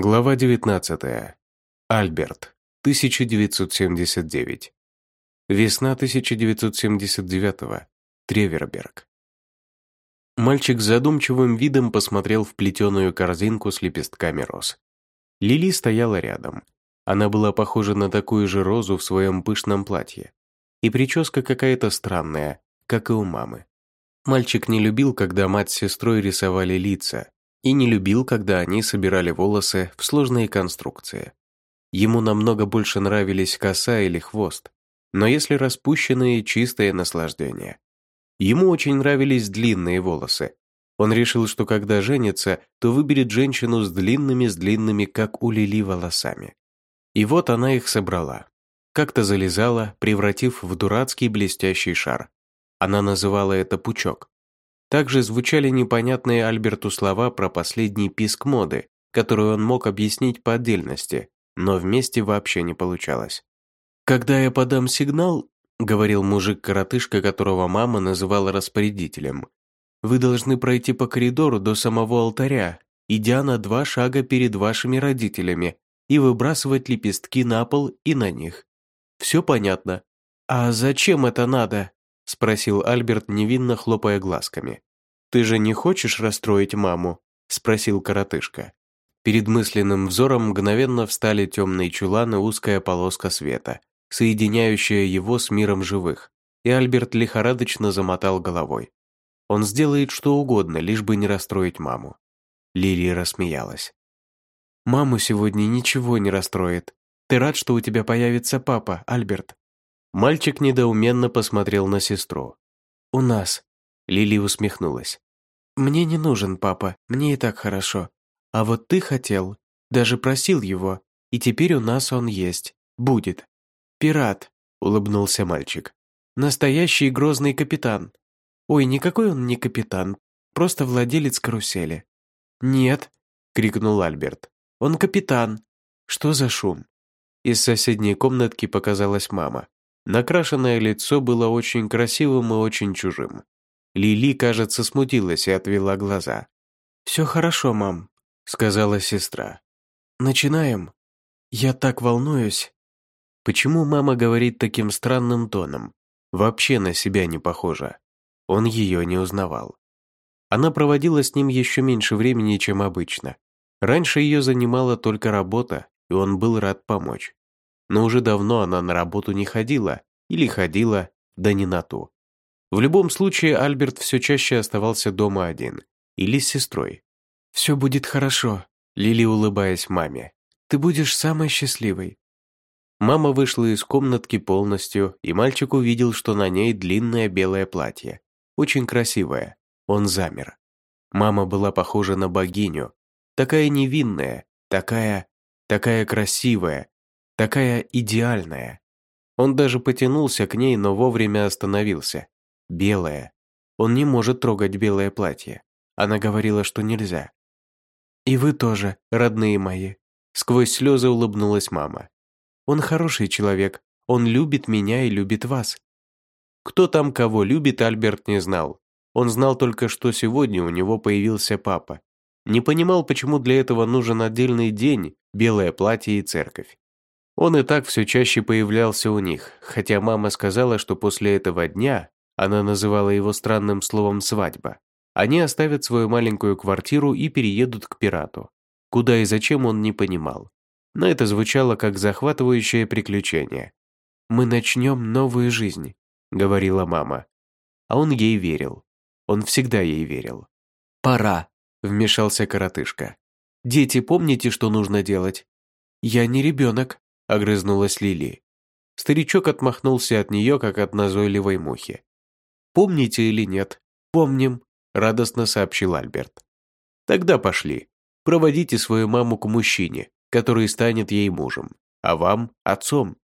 Глава 19. Альберт. 1979. Весна 1979. Треверберг. Мальчик с задумчивым видом посмотрел в плетеную корзинку с лепестками роз. Лили стояла рядом. Она была похожа на такую же розу в своем пышном платье. И прическа какая-то странная, как и у мамы. Мальчик не любил, когда мать с сестрой рисовали лица, и не любил, когда они собирали волосы в сложные конструкции. Ему намного больше нравились коса или хвост, но если распущенные – чистое наслаждение. Ему очень нравились длинные волосы. Он решил, что когда женится, то выберет женщину с длинными с длинными, как у Лили, волосами. И вот она их собрала. Как-то залезала, превратив в дурацкий блестящий шар. Она называла это пучок. Также звучали непонятные Альберту слова про последний писк моды, которую он мог объяснить по отдельности, но вместе вообще не получалось. «Когда я подам сигнал», — говорил мужик-коротышка, которого мама называла распорядителем, «вы должны пройти по коридору до самого алтаря, идя на два шага перед вашими родителями, и выбрасывать лепестки на пол и на них. Все понятно. А зачем это надо?» — спросил Альберт, невинно хлопая глазками. «Ты же не хочешь расстроить маму?» — спросил коротышка. Перед мысленным взором мгновенно встали темные чуланы узкая полоска света, соединяющая его с миром живых, и Альберт лихорадочно замотал головой. Он сделает что угодно, лишь бы не расстроить маму. Лилия рассмеялась. «Маму сегодня ничего не расстроит. Ты рад, что у тебя появится папа, Альберт?» Мальчик недоуменно посмотрел на сестру. «У нас». Лили усмехнулась. «Мне не нужен папа, мне и так хорошо. А вот ты хотел, даже просил его, и теперь у нас он есть, будет. Пират», — улыбнулся мальчик. «Настоящий грозный капитан. Ой, никакой он не капитан, просто владелец карусели». «Нет», — крикнул Альберт. «Он капитан». «Что за шум?» Из соседней комнатки показалась мама. Накрашенное лицо было очень красивым и очень чужим. Лили, кажется, смутилась и отвела глаза. «Все хорошо, мам», — сказала сестра. «Начинаем. Я так волнуюсь». Почему мама говорит таким странным тоном? Вообще на себя не похожа. Он ее не узнавал. Она проводила с ним еще меньше времени, чем обычно. Раньше ее занимала только работа, и он был рад помочь но уже давно она на работу не ходила, или ходила, да не на ту. В любом случае, Альберт все чаще оставался дома один, или с сестрой. «Все будет хорошо», — Лили улыбаясь маме. «Ты будешь самой счастливой». Мама вышла из комнатки полностью, и мальчик увидел, что на ней длинное белое платье. Очень красивое. Он замер. Мама была похожа на богиню. Такая невинная, такая... такая красивая, Такая идеальная. Он даже потянулся к ней, но вовремя остановился. Белая. Он не может трогать белое платье. Она говорила, что нельзя. «И вы тоже, родные мои», — сквозь слезы улыбнулась мама. «Он хороший человек, он любит меня и любит вас». Кто там кого любит, Альберт не знал. Он знал только, что сегодня у него появился папа. Не понимал, почему для этого нужен отдельный день, белое платье и церковь. Он и так все чаще появлялся у них, хотя мама сказала, что после этого дня, она называла его странным словом «свадьба», они оставят свою маленькую квартиру и переедут к пирату. Куда и зачем он не понимал. Но это звучало как захватывающее приключение. «Мы начнем новую жизнь», — говорила мама. А он ей верил. Он всегда ей верил. «Пора», — вмешался коротышка. «Дети, помните, что нужно делать?» «Я не ребенок», — огрызнулась Лили. Старичок отмахнулся от нее, как от назойливой мухи. «Помните или нет?» «Помним», — радостно сообщил Альберт. «Тогда пошли. Проводите свою маму к мужчине, который станет ей мужем, а вам — отцом.